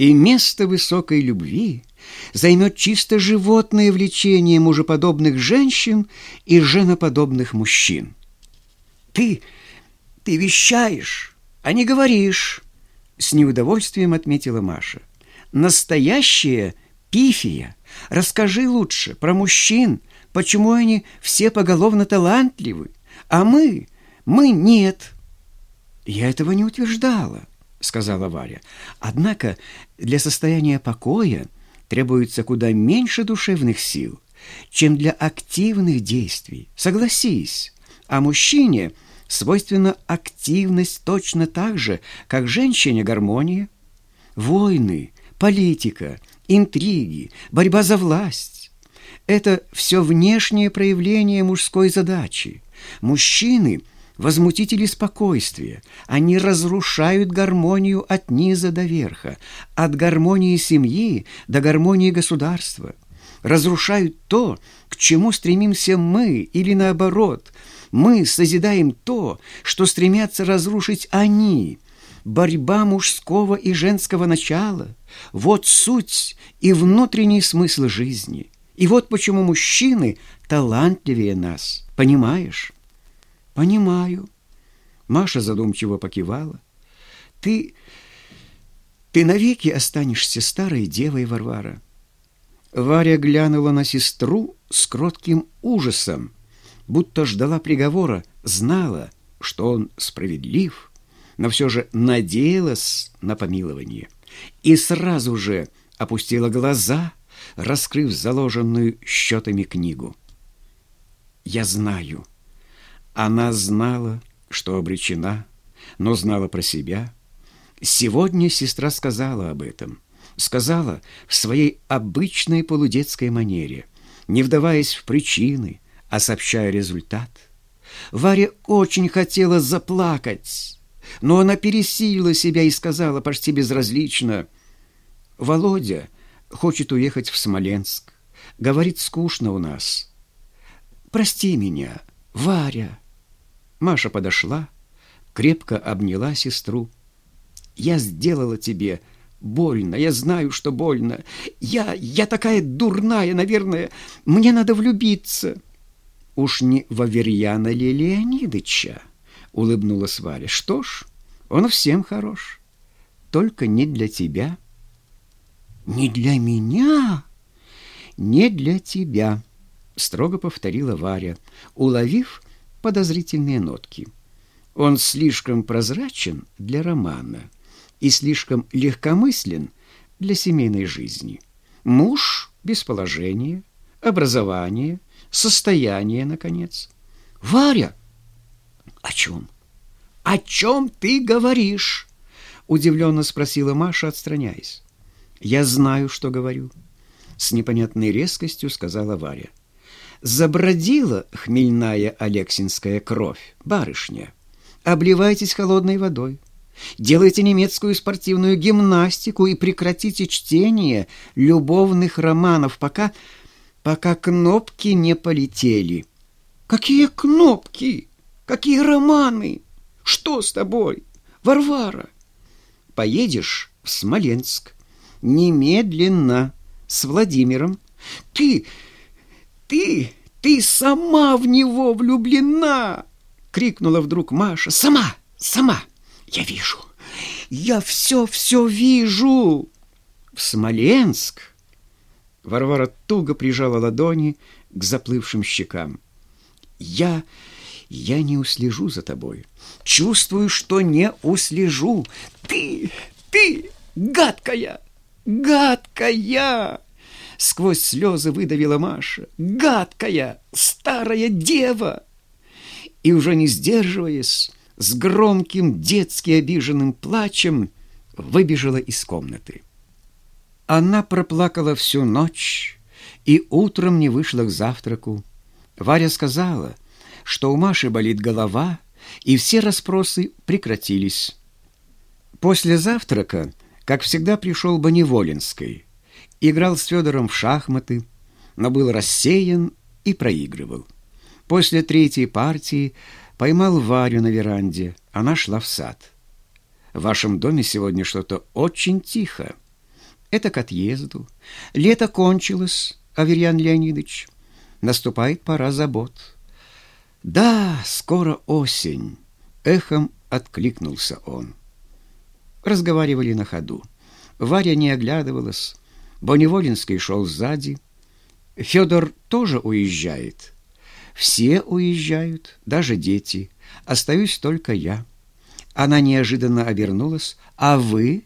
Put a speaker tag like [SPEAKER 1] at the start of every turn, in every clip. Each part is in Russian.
[SPEAKER 1] и место высокой любви займет чисто животное влечение мужеподобных женщин и женоподобных мужчин. Ты, ты вещаешь, а не говоришь, с неудовольствием отметила Маша. Настоящая пифия. Расскажи лучше про мужчин, почему они все поголовно талантливы, а мы, мы нет. Я этого не утверждала, сказала Варя. Однако для состояния покоя требуется куда меньше душевных сил, чем для активных действий. Согласись, а мужчине свойственна активность точно так же, как женщине гармония. Войны, политика, интриги, борьба за власть – это все внешнее проявление мужской задачи. Мужчины – возмутители спокойствия. Они разрушают гармонию от низа до верха, от гармонии семьи до гармонии государства. Разрушают то, к чему стремимся мы, или наоборот, мы созидаем то, что стремятся разрушить они – борьба мужского и женского начала. Вот суть и внутренний смысл жизни. И вот почему мужчины талантливее нас. Понимаешь? Понимаю. Маша задумчиво покивала. Ты... ты навеки останешься старой девой, Варвара. Варя глянула на сестру с кротким ужасом, будто ждала приговора, знала, что он справедлив — но все же надеялась на помилование и сразу же опустила глаза, раскрыв заложенную счетами книгу. «Я знаю». Она знала, что обречена, но знала про себя. Сегодня сестра сказала об этом. Сказала в своей обычной полудетской манере, не вдаваясь в причины, а сообщая результат. Варя очень хотела заплакать, но она пересилила себя и сказала почти безразлично, «Володя хочет уехать в Смоленск. Говорит, скучно у нас. Прости меня, Варя». Маша подошла, крепко обняла сестру. «Я сделала тебе больно, я знаю, что больно. Я, я такая дурная, наверное, мне надо влюбиться». «Уж не в Аверьяна ли Леонидыча?» — улыбнулась Варя. «Что ж, он всем хорош, только не для тебя». «Не для меня?» «Не для тебя», — строго повторила Варя, уловив подозрительные нотки. «Он слишком прозрачен для романа и слишком легкомыслен для семейной жизни. Муж без положения, образования, состояния, наконец». «Варя!» «О чем? О чем ты говоришь?» Удивленно спросила Маша, отстраняясь. «Я знаю, что говорю», — с непонятной резкостью сказала Варя. «Забродила хмельная алексинская кровь, барышня. Обливайтесь холодной водой. Делайте немецкую спортивную гимнастику и прекратите чтение любовных романов, пока, пока кнопки не полетели». «Какие кнопки?» Какие романы? Что с тобой, Варвара? Поедешь в Смоленск. Немедленно. С Владимиром. Ты, ты, ты сама в него влюблена! Крикнула вдруг Маша. Сама, сама. Я вижу. Я все-все вижу. В Смоленск. Варвара туго прижала ладони к заплывшим щекам. Я я не услежу за тобой. Чувствую, что не услежу. Ты, ты, гадкая, гадкая!» Сквозь слезы выдавила Маша. «Гадкая, старая дева!» И уже не сдерживаясь, с громким детски обиженным плачем выбежала из комнаты. Она проплакала всю ночь и утром не вышла к завтраку. Варя сказала — что у Маши болит голова, и все расспросы прекратились. После завтрака, как всегда, пришел Боневолинский. Играл с Федором в шахматы, но был рассеян и проигрывал. После третьей партии поймал Варю на веранде. Она шла в сад. «В вашем доме сегодня что-то очень тихо. Это к отъезду. Лето кончилось, Аверьян Леонидович. Наступает пора забот. Да, скоро осень. Эхом откликнулся он. Разговаривали на ходу. Варя не оглядывалась. Боневолинский шел сзади. Федор тоже уезжает. Все уезжают, даже дети. Остаюсь только я. Она неожиданно обернулась. А вы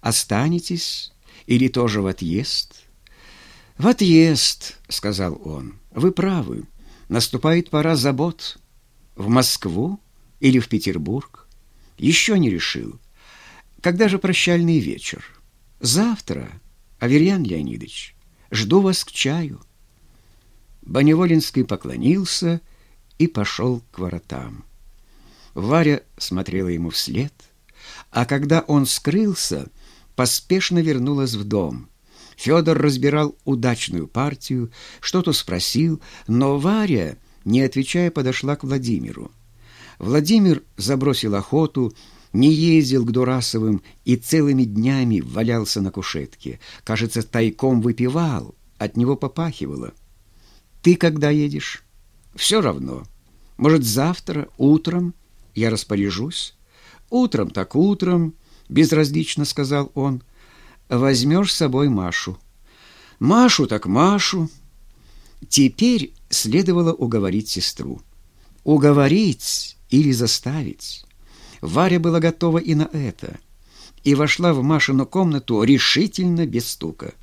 [SPEAKER 1] останетесь или тоже в отъезд? В отъезд, сказал он. Вы правы. Наступает пора забот. В Москву или в Петербург? Еще не решил. Когда же прощальный вечер? Завтра, Аверьян Леонидович. Жду вас к чаю. Боневолинский поклонился и пошел к воротам. Варя смотрела ему вслед, а когда он скрылся, поспешно вернулась в дом. Федор разбирал удачную партию, что-то спросил, но Варя, не отвечая, подошла к Владимиру. Владимир забросил охоту, не ездил к Дурасовым и целыми днями валялся на кушетке. Кажется, тайком выпивал, от него попахивало. «Ты когда едешь?» «Все равно. Может, завтра, утром я распоряжусь?» «Утром так утром», — безразлично сказал он. «Возьмешь с собой Машу». «Машу так Машу». Теперь следовало уговорить сестру. Уговорить или заставить. Варя была готова и на это. И вошла в Машину комнату решительно без стука.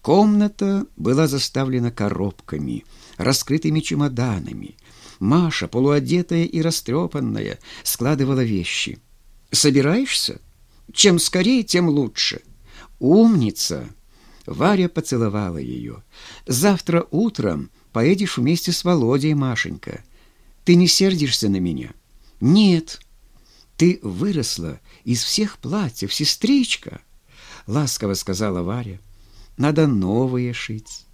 [SPEAKER 1] Комната была заставлена коробками, раскрытыми чемоданами. Маша, полуодетая и растрепанная, складывала вещи. «Собираешься? Чем скорее, тем лучше. Умница!» Варя поцеловала ее. «Завтра утром поедешь вместе с Володей, Машенька. Ты не сердишься на меня?» «Нет. Ты выросла из всех платьев, сестричка!» Ласково сказала Варя. Надо новые шить.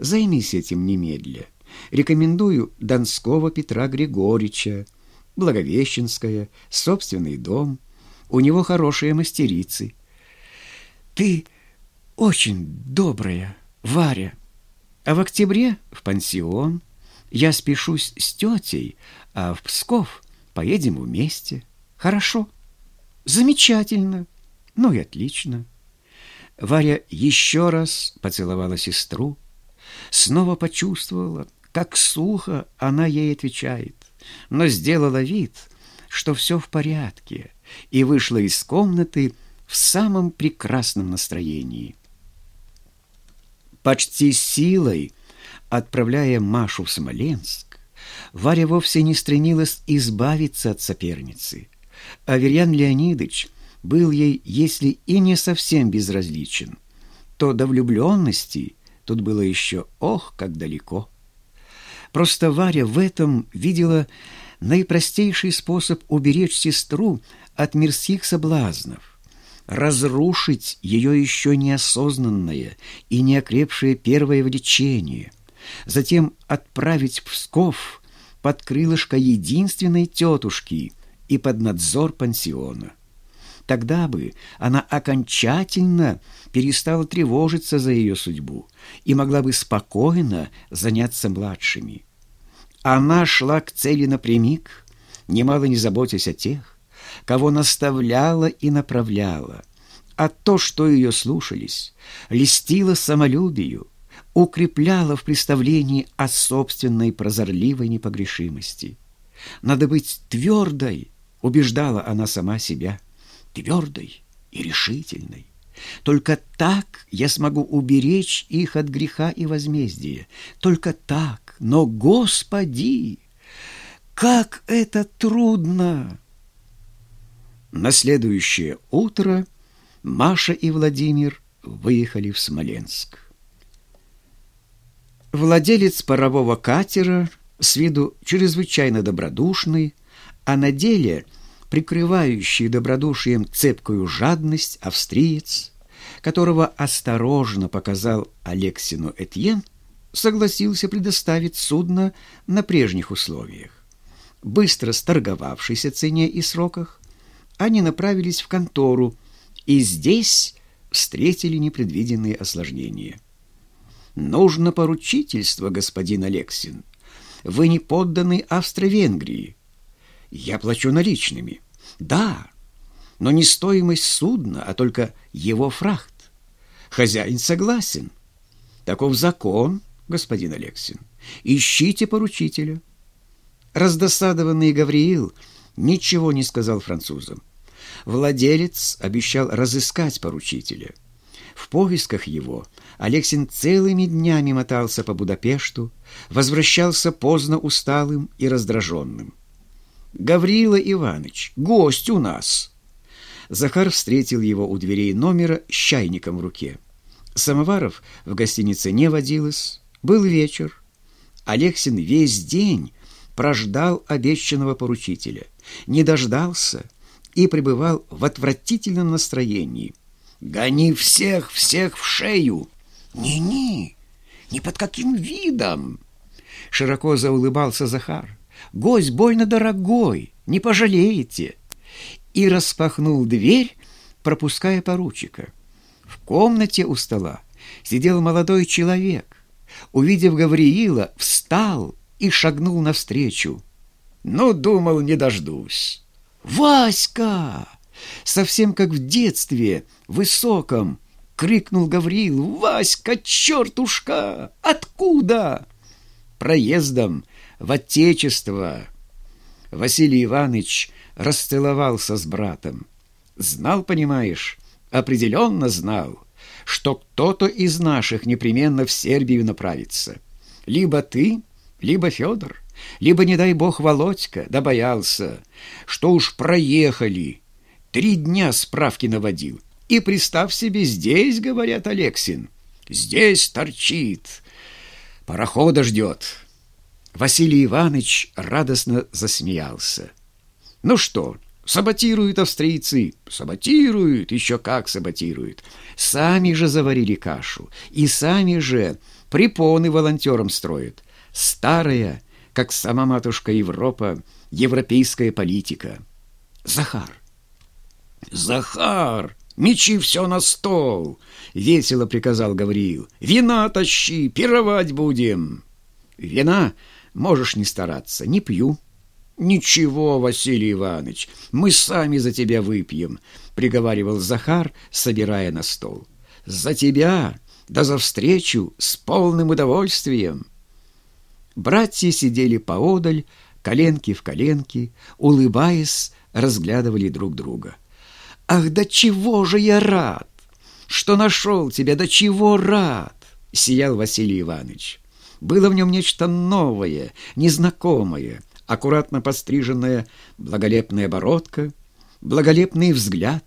[SPEAKER 1] Займись этим немедля. Рекомендую Донского Петра Григорьевича, Благовещенская, собственный дом. У него хорошие мастерицы. Ты очень добрая, Варя. А в октябре в пансион. Я спешусь с тетей, а в Псков поедем вместе. Хорошо? Замечательно. Ну и отлично. Варя еще раз поцеловала сестру, снова почувствовала, как сухо она ей отвечает, но сделала вид, что все в порядке, и вышла из комнаты в самом прекрасном настроении. Почти силой, отправляя Машу в Смоленск, Варя вовсе не стремилась избавиться от соперницы. Аверьян Леонидович — был ей, если и не совсем безразличен, то до влюбленности тут было еще ох, как далеко. Просто Варя в этом видела наипростейший способ уберечь сестру от мирских соблазнов, разрушить ее еще неосознанное и неокрепшее первое влечение, затем отправить в Псков под крылышко единственной тетушки и под надзор пансиона. Тогда бы она окончательно перестала тревожиться за ее судьбу и могла бы спокойно заняться младшими. Она шла к цели напрямик, немало не заботясь о тех, кого наставляла и направляла, а то, что ее слушались, листило самолюбию, укрепляло в представлении о собственной прозорливой непогрешимости. «Надо быть твердой», — убеждала она сама себя твердой и решительной. Только так я смогу уберечь их от греха и возмездия. Только так. Но, Господи, как это трудно! На следующее утро Маша и Владимир выехали в Смоленск. Владелец парового катера, с виду чрезвычайно добродушный, а на деле – прикрывающий добродушием цепкую жадность австриец, которого осторожно показал Алексину Этьен, согласился предоставить судно на прежних условиях. Быстро сторговавшись о цене и сроках, они направились в контору и здесь встретили непредвиденные осложнения. «Нужно поручительство, господин Алексин. Вы не подданы Австро-Венгрии. Я плачу наличными. Да, но не стоимость судна, а только его фрахт. Хозяин согласен. Таков закон, господин Алексин. Ищите поручителя». Раздосадованный Гавриил ничего не сказал французам. Владелец обещал разыскать поручителя. В поисках его Алексин целыми днями мотался по Будапешту, возвращался поздно усталым и раздраженным. «Гаврила Иванович, гость у нас!» Захар встретил его у дверей номера с чайником в руке. Самоваров в гостинице не водилось. Был вечер. Алексин весь день прождал обещанного поручителя, не дождался и пребывал в отвратительном настроении. «Гони всех, всех в шею!» «Не-не, ни под каким видом!» Широко заулыбался Захар. «Гость больно дорогой, не пожалеете!» И распахнул дверь, пропуская поручика. В комнате у стола сидел молодой человек. Увидев Гавриила, встал и шагнул навстречу. «Ну, думал, не дождусь». «Васька!» Совсем как в детстве, высоком, крикнул Гавриил. «Васька, чертушка! Откуда?» «Проездом в Отечество!» Василий Иванович расцеловался с братом. Знал, понимаешь, определенно знал, что кто-то из наших непременно в Сербию направится. Либо ты, либо Федор, либо, не дай бог, Володька, да боялся, что уж проехали. Три дня справки наводил. И представь себе, здесь, говорят, Алексин, здесь торчит, парохода ждет. Василий Иванович радостно засмеялся. Ну что, саботируют австрийцы? Саботируют, еще как саботируют. Сами же заварили кашу, и сами же препоны волонтерам строят. Старая, как сама матушка Европа, европейская политика. Захар. Захар, мечи все на стол, весело приказал Гавриил. Вина тащи, пировать будем. Вина можешь не стараться, не пью. «Ничего, Василий Иванович, мы сами за тебя выпьем», — приговаривал Захар, собирая на стол. «За тебя, да за встречу с полным удовольствием». Братья сидели поодаль, коленки в коленки, улыбаясь, разглядывали друг друга. «Ах, да чего же я рад! Что нашел тебя, да чего рад!» — сиял Василий Иванович. Было в нем нечто новое, незнакомое, аккуратно постриженная благолепная бородка, благолепный взгляд,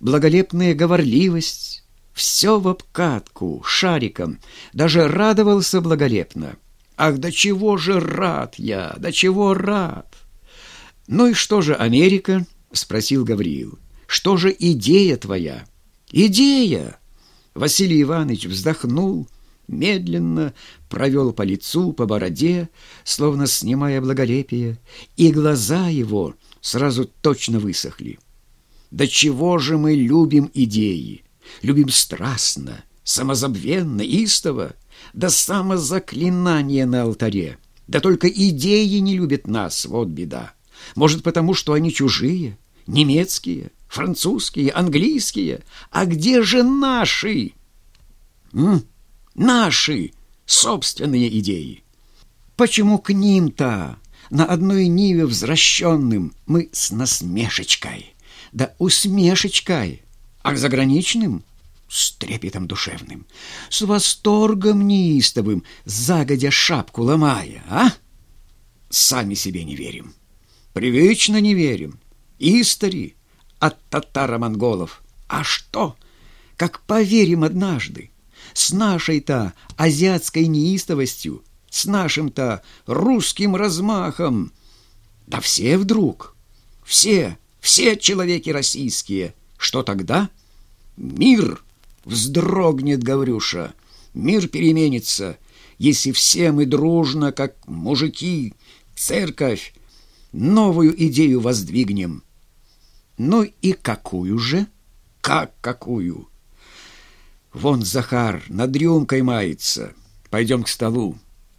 [SPEAKER 1] благолепная говорливость. Все в обкатку, шариком, даже радовался благолепно. Ах, до чего же рад я, до чего рад! Ну и что же Америка? Спросил Гавриил. Что же идея твоя? Идея! Василий Иванович вздохнул, медленно провел по лицу, по бороде, словно снимая благолепие, и глаза его сразу точно высохли. До чего же мы любим идеи? Любим страстно, самозабвенно, истово, до самозаклинания на алтаре. Да только идеи не любят нас, вот беда. Может, потому что они чужие, немецкие, французские, английские. А где же наши? М? Наши собственные идеи. Почему к ним-то на одной ниве взращенным мы с насмешечкой, да усмешечкой, а к заграничным с трепетом душевным, с восторгом неистовым, загодя шапку ломая, а? Сами себе не верим, привычно не верим, истори от татаро-монголов. А что, как поверим однажды, с нашей-то азиатской неистовостью, с нашим-то русским размахом? Да все вдруг, все, все человеки российские. Что тогда? Мир Вздрогнет Гаврюша. Мир переменится, если все мы дружно, как мужики, церковь, новую идею воздвигнем. Ну и какую же? Как какую? Вон Захар над рюмкой мается. Пойдем к столу.